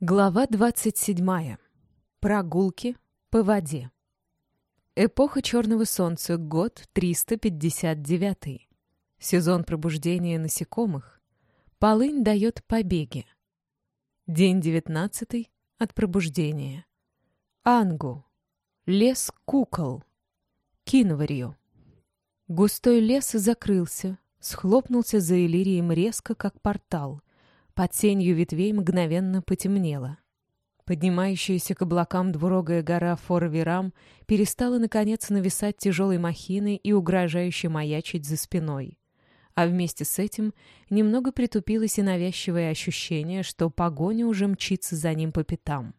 Глава 27. Прогулки по воде. Эпоха Черного Солнца, год 359. Сезон пробуждения насекомых. Полынь дает побеги. День 19 от пробуждения. Ангу. Лес кукол. Кинварью. Густой лес закрылся, схлопнулся за Элирием резко, как портал — под сенью ветвей мгновенно потемнело. Поднимающаяся к облакам двурогая гора Форверам перестала, наконец, нависать тяжелой махиной и угрожающе маячить за спиной. А вместе с этим немного притупилось и навязчивое ощущение, что погоня уже мчится за ним по пятам.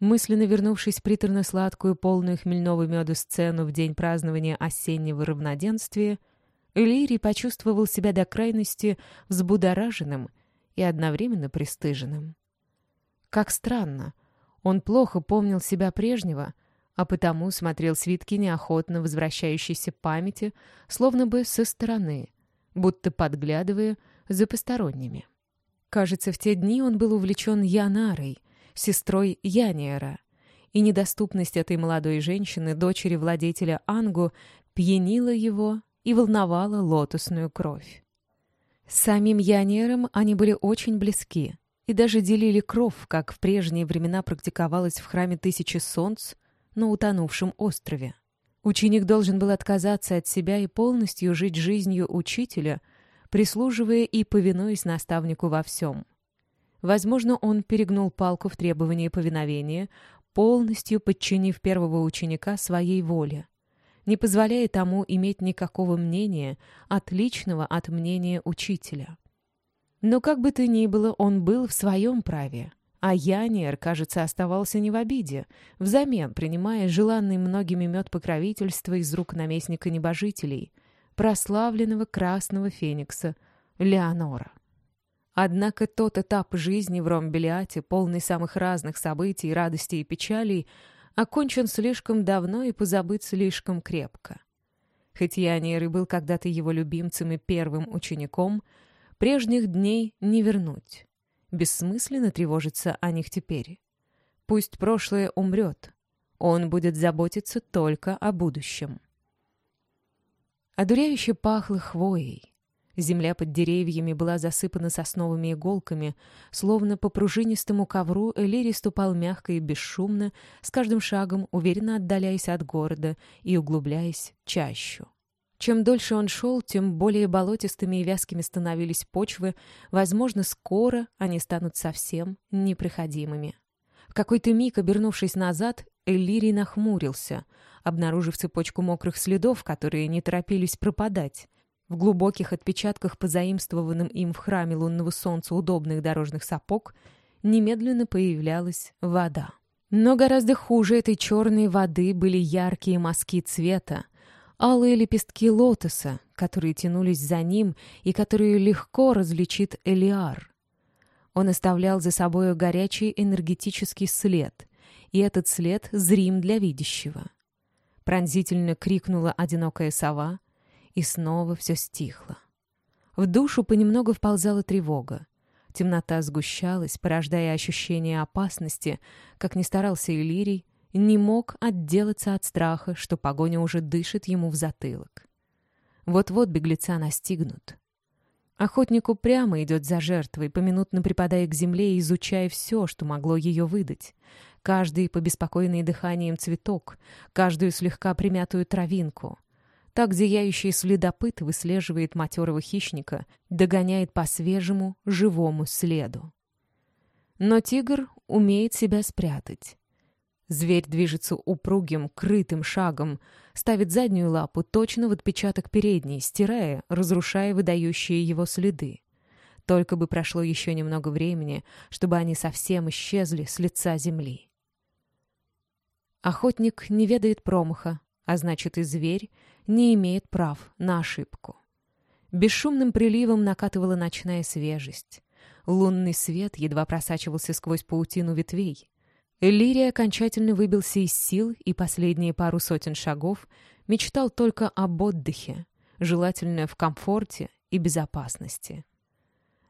Мысленно вернувшись приторно-сладкую, полную хмельного меда сцену в день празднования осеннего равноденствия, Элирий почувствовал себя до крайности взбудораженным — и одновременно пристыженным. Как странно, он плохо помнил себя прежнего, а потому смотрел свитки неохотно возвращающейся памяти, словно бы со стороны, будто подглядывая за посторонними. Кажется, в те дни он был увлечен Янарой, сестрой Яниера, и недоступность этой молодой женщины, дочери владетеля Ангу, пьянила его и волновала лотосную кровь. С самим Янером они были очень близки и даже делили кров, как в прежние времена практиковалось в храме Тысячи Солнц на утонувшем острове. Ученик должен был отказаться от себя и полностью жить жизнью учителя, прислуживая и повинуясь наставнику во всем. Возможно, он перегнул палку в требовании повиновения, полностью подчинив первого ученика своей воле не позволяя тому иметь никакого мнения, отличного от мнения учителя. Но как бы то ни было, он был в своем праве, а Яниер, кажется, оставался не в обиде, взамен принимая желанный многими мед покровительства из рук наместника небожителей, прославленного красного феникса Леонора. Однако тот этап жизни в Ромбелиате, полный самых разных событий, радостей и печалей, окончен слишком давно и позабыт слишком крепко. Хоть Янир и был когда-то его любимцем и первым учеником, прежних дней не вернуть. Бессмысленно тревожиться о них теперь. Пусть прошлое умрет, он будет заботиться только о будущем. Одуряюще пахло хвоей. Земля под деревьями была засыпана сосновыми иголками, словно по пружинистому ковру Элири ступал мягко и бесшумно, с каждым шагом уверенно отдаляясь от города и углубляясь чащу. Чем дольше он шел, тем более болотистыми и вязкими становились почвы, возможно, скоро они станут совсем непроходимыми. В какой-то миг, обернувшись назад, Эллирий нахмурился, обнаружив цепочку мокрых следов, которые не торопились пропадать. В глубоких отпечатках, позаимствованным им в храме лунного солнца удобных дорожных сапог, немедленно появлялась вода. Но гораздо хуже этой черной воды были яркие мазки цвета, алые лепестки лотоса, которые тянулись за ним и которые легко различит Элиар. Он оставлял за собой горячий энергетический след, и этот след зрим для видящего. Пронзительно крикнула одинокая сова — и снова все стихло. В душу понемногу вползала тревога. Темнота сгущалась, порождая ощущение опасности, как ни старался Иллирий, не мог отделаться от страха, что погоня уже дышит ему в затылок. Вот-вот беглеца настигнут. Охотник упрямо идет за жертвой, поминутно припадая к земле и изучая все, что могло ее выдать. Каждый побеспокоенный дыханием цветок, каждую слегка примятую травинку — так зияющий следопыт выслеживает матерого хищника, догоняет по свежему, живому следу. Но тигр умеет себя спрятать. Зверь движется упругим, крытым шагом, ставит заднюю лапу точно в отпечаток передней, стирая, разрушая выдающие его следы. Только бы прошло еще немного времени, чтобы они совсем исчезли с лица земли. Охотник не ведает промаха, а значит и зверь не имеет прав на ошибку. Бесшумным приливом накатывала ночная свежесть. Лунный свет едва просачивался сквозь паутину ветвей. Элирия окончательно выбился из сил и последние пару сотен шагов мечтал только об отдыхе, желательно в комфорте и безопасности.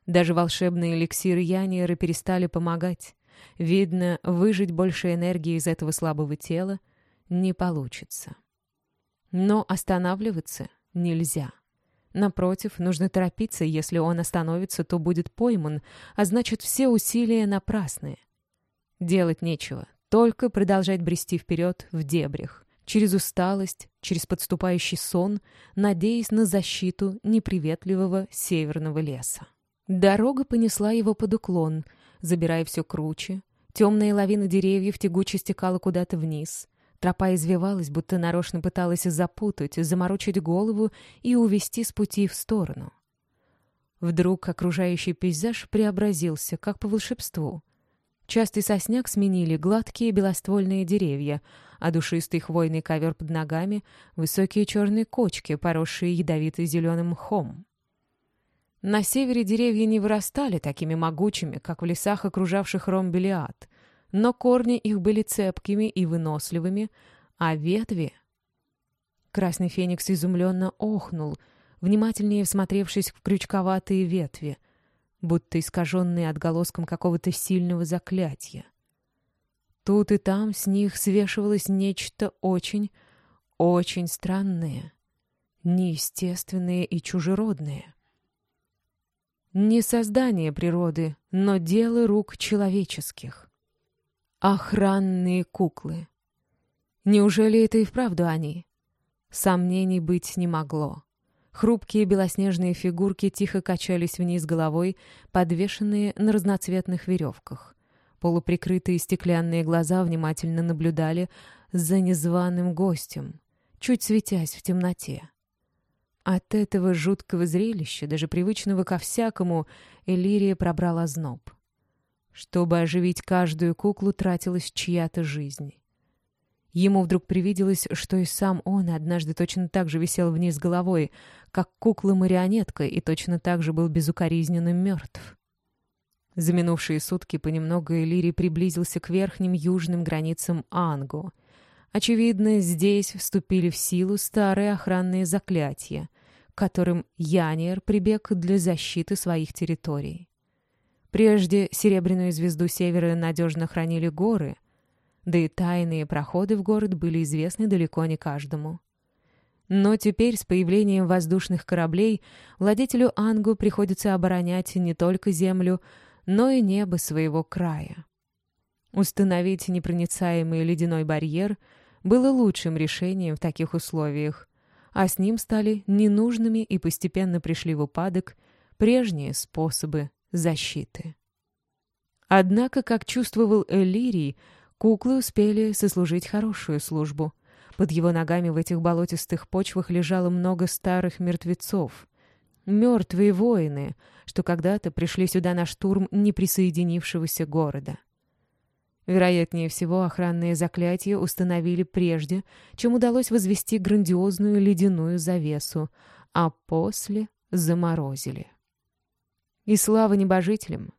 Даже волшебные эликсиры Яниера перестали помогать. Видно, выжить больше энергии из этого слабого тела не получится. Но останавливаться нельзя. Напротив, нужно торопиться, если он остановится, то будет пойман, а значит, все усилия напрасные. Делать нечего, только продолжать брести вперед в дебрях, через усталость, через подступающий сон, надеясь на защиту неприветливого северного леса. Дорога понесла его под уклон, забирая все круче. Темная лавина деревьев тягуче стекала куда-то вниз. Тропа извивалась, будто нарочно пыталась запутать, заморочить голову и увести с пути в сторону. Вдруг окружающий пейзаж преобразился, как по волшебству. Частый сосняк сменили гладкие белоствольные деревья, а душистый хвойный ковер под ногами — высокие черные кочки, поросшие ядовито зеленым мхом. На севере деревья не вырастали такими могучими, как в лесах, окружавших Ромбелиад, но корни их были цепкими и выносливыми, а ветви... Красный феникс изумленно охнул, внимательнее всмотревшись в крючковатые ветви, будто искаженные отголоском какого-то сильного заклятия. Тут и там с них свешивалось нечто очень, очень странное, неестественное и чужеродное. Не создание природы, но дело рук человеческих. Охранные куклы. Неужели это и вправду они? Сомнений быть не могло. Хрупкие белоснежные фигурки тихо качались вниз головой, подвешенные на разноцветных веревках. Полуприкрытые стеклянные глаза внимательно наблюдали за незваным гостем, чуть светясь в темноте. От этого жуткого зрелища, даже привычного ко всякому, Элирия пробрала зноб. Чтобы оживить каждую куклу, тратилась чья-то жизнь. Ему вдруг привиделось, что и сам он однажды точно так же висел вниз головой, как кукла-марионетка, и точно так же был безукоризненно мертв. За минувшие сутки понемногу Элири приблизился к верхним южным границам Ангу. Очевидно, здесь вступили в силу старые охранные заклятия, которым Яниер прибег для защиты своих территорий. Прежде Серебряную звезду Севера надежно хранили горы, да и тайные проходы в город были известны далеко не каждому. Но теперь с появлением воздушных кораблей владетелю Ангу приходится оборонять не только землю, но и небо своего края. Установить непроницаемый ледяной барьер было лучшим решением в таких условиях, а с ним стали ненужными и постепенно пришли в упадок прежние способы защиты. Однако, как чувствовал Элирий, куклы успели сослужить хорошую службу. Под его ногами в этих болотистых почвах лежало много старых мертвецов. Мертвые воины, что когда-то пришли сюда на штурм неприсоединившегося города. Вероятнее всего, охранные заклятия установили прежде, чем удалось возвести грандиозную ледяную завесу, а после заморозили. И слава небожителям.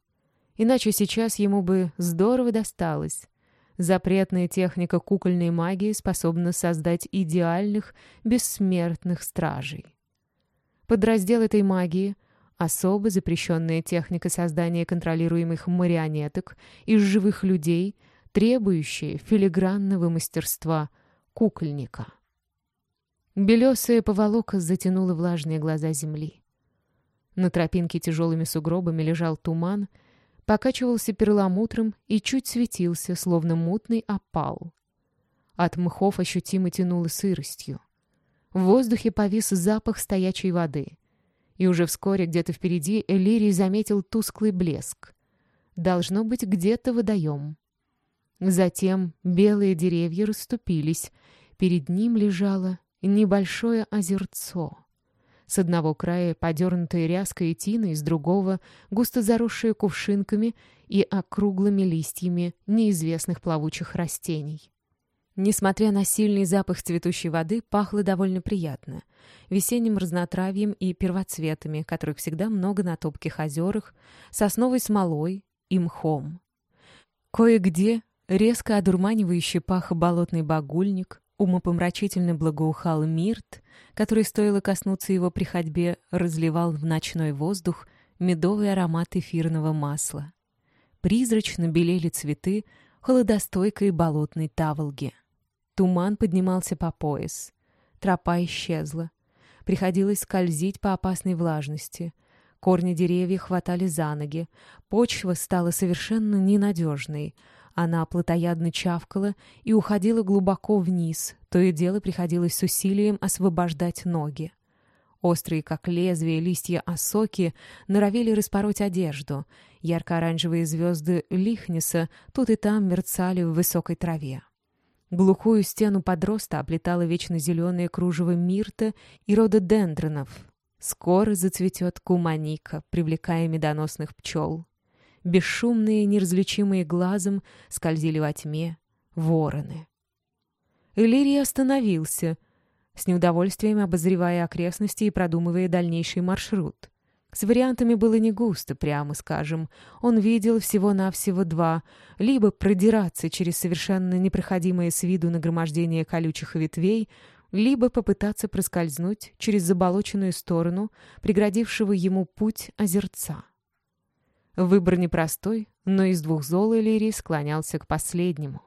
Иначе сейчас ему бы здорово досталось. Запретная техника кукольной магии способна создать идеальных, бессмертных стражей. Подраздел этой магии — особо запрещенная техника создания контролируемых марионеток из живых людей, требующая филигранного мастерства кукольника. Белесая поволока затянула влажные глаза земли. На тропинке тяжелыми сугробами лежал туман, покачивался перламутром и чуть светился, словно мутный опал. От мхов ощутимо тянуло сыростью. В воздухе повис запах стоячей воды. И уже вскоре где-то впереди Элирий заметил тусклый блеск. Должно быть где-то водоем. Затем белые деревья расступились. Перед ним лежало небольшое озерцо. С одного края подернутые ряской и тиной, с другого — густо заросшие кувшинками и округлыми листьями неизвестных плавучих растений. Несмотря на сильный запах цветущей воды, пахло довольно приятно. Весенним разнотравьем и первоцветами, которых всегда много на топких озерах, сосновой смолой и мхом. Кое-где резко одурманивающий пах болотный багульник, умопомрачительно благоухал мирт, который, стоило коснуться его при ходьбе, разливал в ночной воздух медовый аромат эфирного масла. Призрачно белели цветы холодостойкой болотной таволги. Туман поднимался по пояс. Тропа исчезла. Приходилось скользить по опасной влажности. Корни деревьев хватали за ноги. Почва стала совершенно ненадежной. Она плотоядно чавкала и уходила глубоко вниз. То и дело приходилось с усилием освобождать ноги. Острые, как лезвие, листья осоки норовили распороть одежду. Ярко-оранжевые звезды Лихнеса тут и там мерцали в высокой траве. Глухую стену подроста облетало вечно зеленое кружево мирта и рододендронов. Скоро зацветет куманика, привлекая медоносных пчел. Бесшумные, неразличимые глазом, скользили во тьме вороны. Элирий остановился, с неудовольствием обозревая окрестности и продумывая дальнейший маршрут. С вариантами было не густо, прямо скажем. Он видел всего-навсего два. Либо продираться через совершенно непроходимое с виду нагромождение колючих ветвей, либо попытаться проскользнуть через заболоченную сторону, преградившего ему путь озерца. Выбор непростой, но из двух зол Элирий склонялся к последнему.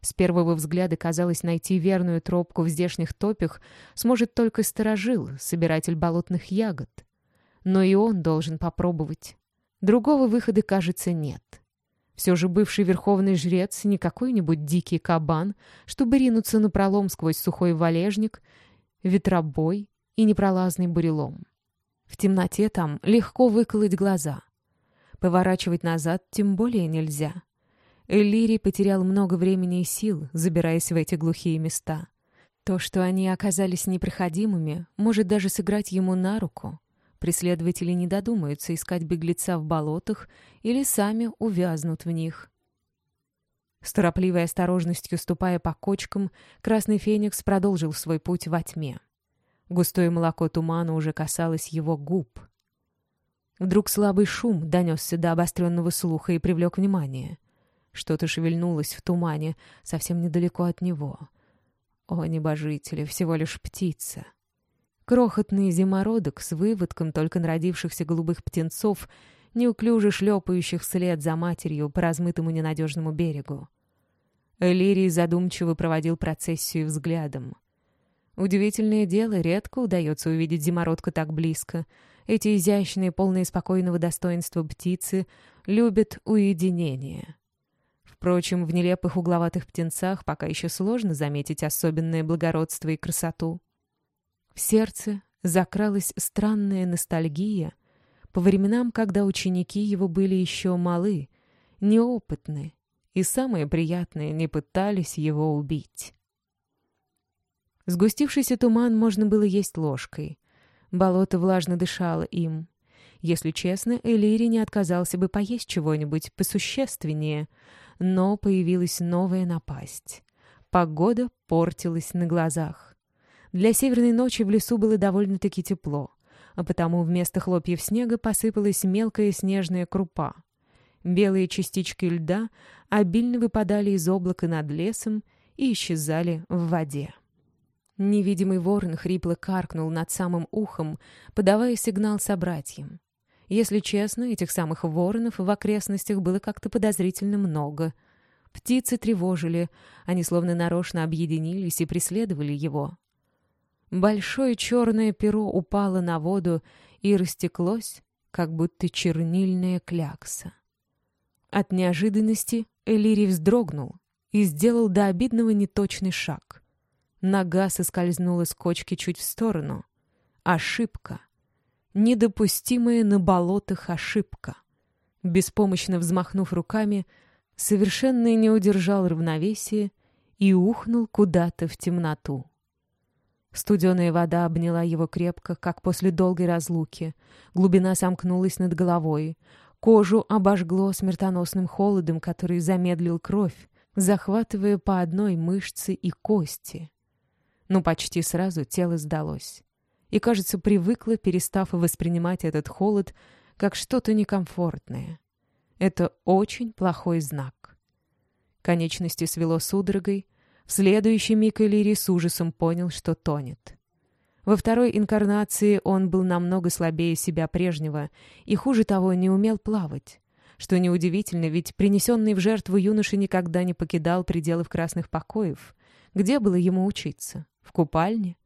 С первого взгляда казалось найти верную тропку в здешних топях сможет только сторожил, собиратель болотных ягод — но и он должен попробовать. Другого выхода, кажется, нет. Все же бывший верховный жрец не какой-нибудь дикий кабан, чтобы ринуться на пролом сквозь сухой валежник, ветробой и непролазный бурелом. В темноте там легко выколоть глаза. Поворачивать назад тем более нельзя. Эллирий потерял много времени и сил, забираясь в эти глухие места. То, что они оказались непроходимыми, может даже сыграть ему на руку. Преследователи не додумаются искать беглеца в болотах или сами увязнут в них. С торопливой осторожностью ступая по кочкам, Красный Феникс продолжил свой путь во тьме. Густое молоко тумана уже касалось его губ. Вдруг слабый шум донесся до обостренного слуха и привлек внимание. Что-то шевельнулось в тумане совсем недалеко от него. О, небожители, всего лишь птица! Крохотный зимородок с выводком только народившихся голубых птенцов, неуклюже шлепающих вслед за матерью по размытому ненадежному берегу. Элирий задумчиво проводил процессию взглядом. Удивительное дело, редко удается увидеть зимородка так близко. Эти изящные, полные спокойного достоинства птицы любят уединение. Впрочем, в нелепых угловатых птенцах пока еще сложно заметить особенное благородство и красоту. В сердце закралась странная ностальгия по временам, когда ученики его были еще малы, неопытны, и самое приятное, не пытались его убить. Сгустившийся туман можно было есть ложкой. Болото влажно дышало им. Если честно, Элири не отказался бы поесть чего-нибудь посущественнее, но появилась новая напасть. Погода портилась на глазах. Для северной ночи в лесу было довольно-таки тепло, а потому вместо хлопьев снега посыпалась мелкая снежная крупа. Белые частички льда обильно выпадали из облака над лесом и исчезали в воде. Невидимый ворон хрипло каркнул над самым ухом, подавая сигнал собратьям. Если честно, этих самых воронов в окрестностях было как-то подозрительно много. Птицы тревожили, они словно нарочно объединились и преследовали его. Большое черное перо упало на воду и растеклось, как будто чернильная клякса. От неожиданности Элири вздрогнул и сделал до обидного неточный шаг. Нога соскользнула с кочки чуть в сторону. Ошибка. Недопустимая на болотах ошибка. Беспомощно взмахнув руками, совершенно не удержал равновесие и ухнул куда-то в темноту. Студеная вода обняла его крепко, как после долгой разлуки. Глубина сомкнулась над головой. Кожу обожгло смертоносным холодом, который замедлил кровь, захватывая по одной мышце и кости. Но почти сразу тело сдалось. И, кажется, привыкло, перестав воспринимать этот холод как что-то некомфортное. Это очень плохой знак. Конечности свело судорогой, в следующий миг Элири с ужасом понял, что тонет. Во второй инкарнации он был намного слабее себя прежнего и, хуже того, не умел плавать. что неудивительно, ведь принесенный в жертву юноша никогда не покидал пределов красных покоев. Где было ему учиться? В купальне?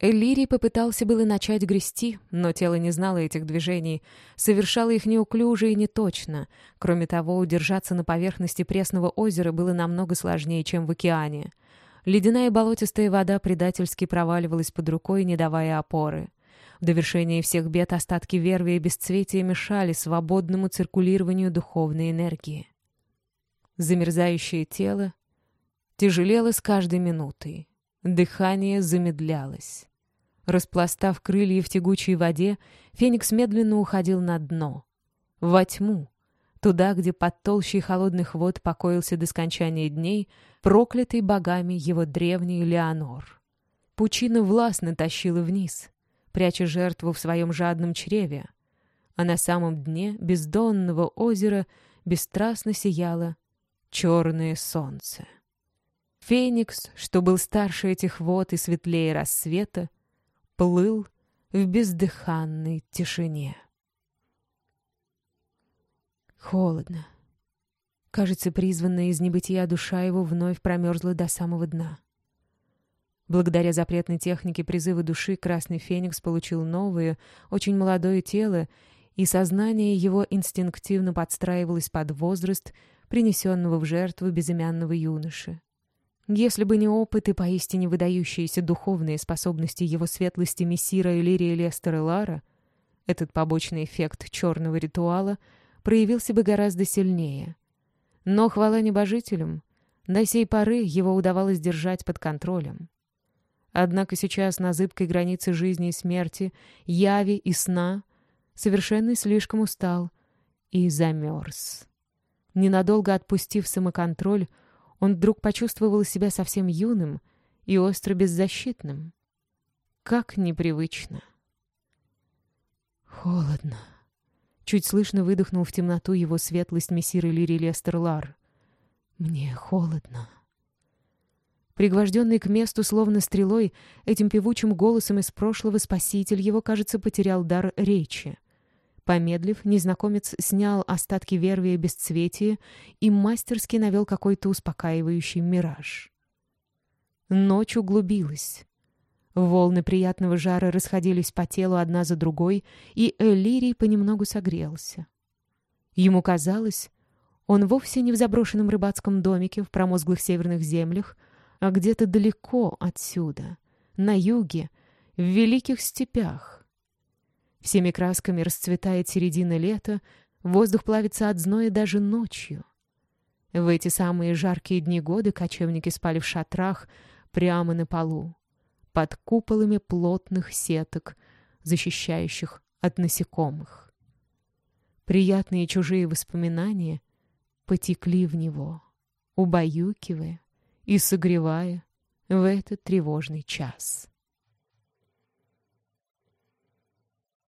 Эллирий попытался было начать грести, но тело не знало этих движений, совершало их неуклюже и неточно. Кроме того, удержаться на поверхности пресного озера было намного сложнее, чем в океане. Ледяная болотистая вода предательски проваливалась под рукой, не давая опоры. В довершение всех бед остатки верви и бесцветия мешали свободному циркулированию духовной энергии. Замерзающее тело тяжелело с каждой минутой. Дыхание замедлялось. Распластав крылья в тягучей воде, Феникс медленно уходил на дно. Во тьму, туда, где под толщей холодных вод покоился до скончания дней, проклятый богами его древний Леонор. Пучина властно тащила вниз, пряча жертву в своем жадном чреве, а на самом дне бездонного озера бесстрастно сияло черное солнце. Феникс, что был старше этих вод и светлее рассвета, плыл в бездыханной тишине. Холодно. Кажется, призванная из небытия душа его вновь промерзла до самого дна. Благодаря запретной технике призыва души Красный Феникс получил новое, очень молодое тело, и сознание его инстинктивно подстраивалось под возраст, принесенного в жертву безымянного юноши. Если бы не опыт и поистине выдающиеся духовные способности его светлости мессира Элирия Лестера Лара, этот побочный эффект черного ритуала проявился бы гораздо сильнее. Но, хвала небожителям, до сей поры его удавалось держать под контролем. Однако сейчас на зыбкой границе жизни и смерти, яви и сна, совершенно слишком устал и замерз. Ненадолго отпустив самоконтроль, он вдруг почувствовал себя совсем юным и остро беззащитным. Как непривычно. Холодно. Чуть слышно выдохнул в темноту его светлость мессир Лири Лестер. «Мне холодно». Пригвожденный к месту словно стрелой, этим певучим голосом из прошлого спаситель его, кажется, потерял дар речи. Помедлив, незнакомец снял остатки верви и бесцветия и мастерски навел какой-то успокаивающий мираж. Ночь углубилась. Волны приятного жара расходились по телу одна за другой, и Элирий понемногу согрелся. Ему казалось, он вовсе не в заброшенном рыбацком домике в промозглых северных землях, а где-то далеко отсюда, на юге, в великих степях. Всеми красками расцветает середина лета, воздух плавится от зноя даже ночью. В эти самые жаркие дни года кочевники спали в шатрах прямо на полу, под куполами плотных сеток, защищающих от насекомых. Приятные чужие воспоминания потекли в него, убаюкивая и согревая в этот тревожный час.